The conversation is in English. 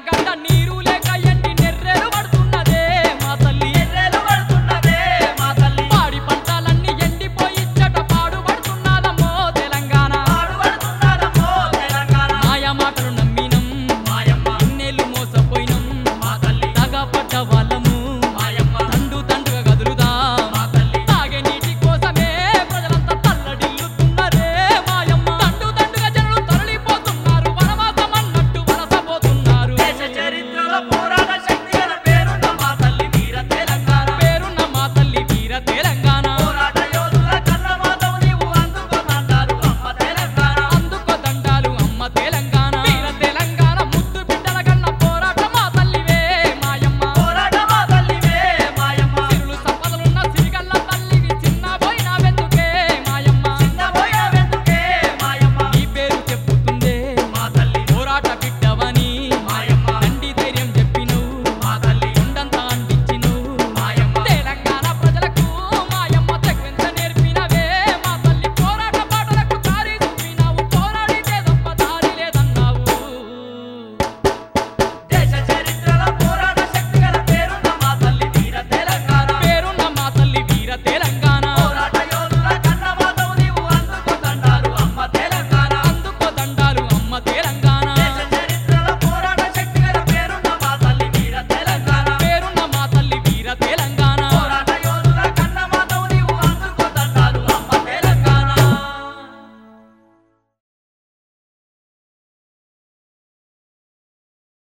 gata ni